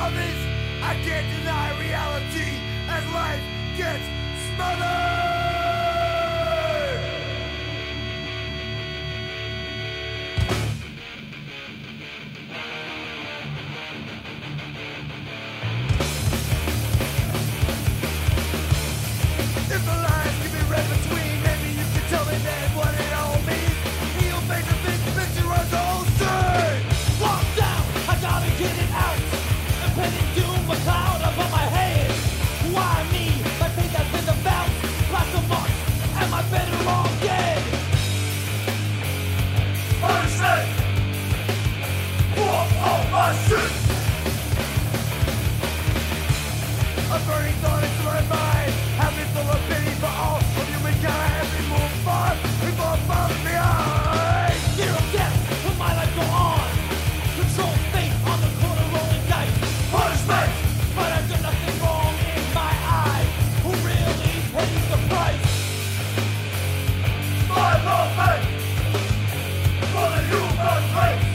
I can't deny reality as life gets smothered! a burning thought into my mind full of for all of move fall behind death, my life on? Fate on the corner rolling dice Punishment! But I've nothing wrong in my eyes Who really pays the price? My! For the human race!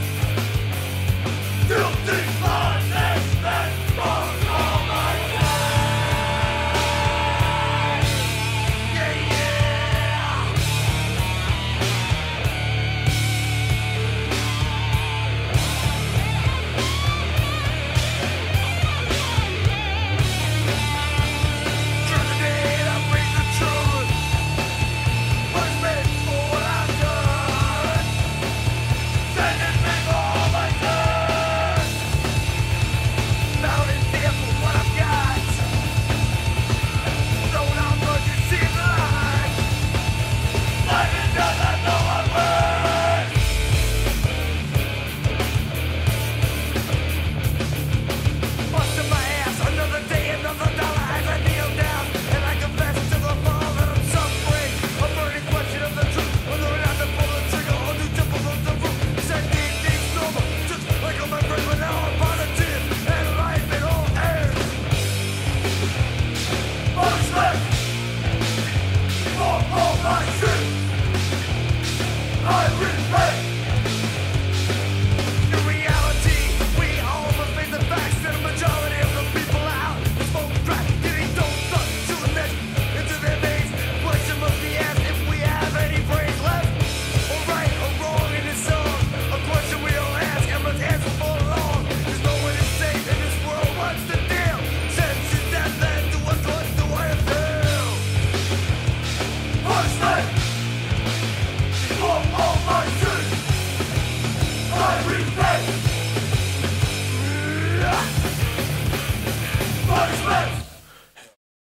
Hey!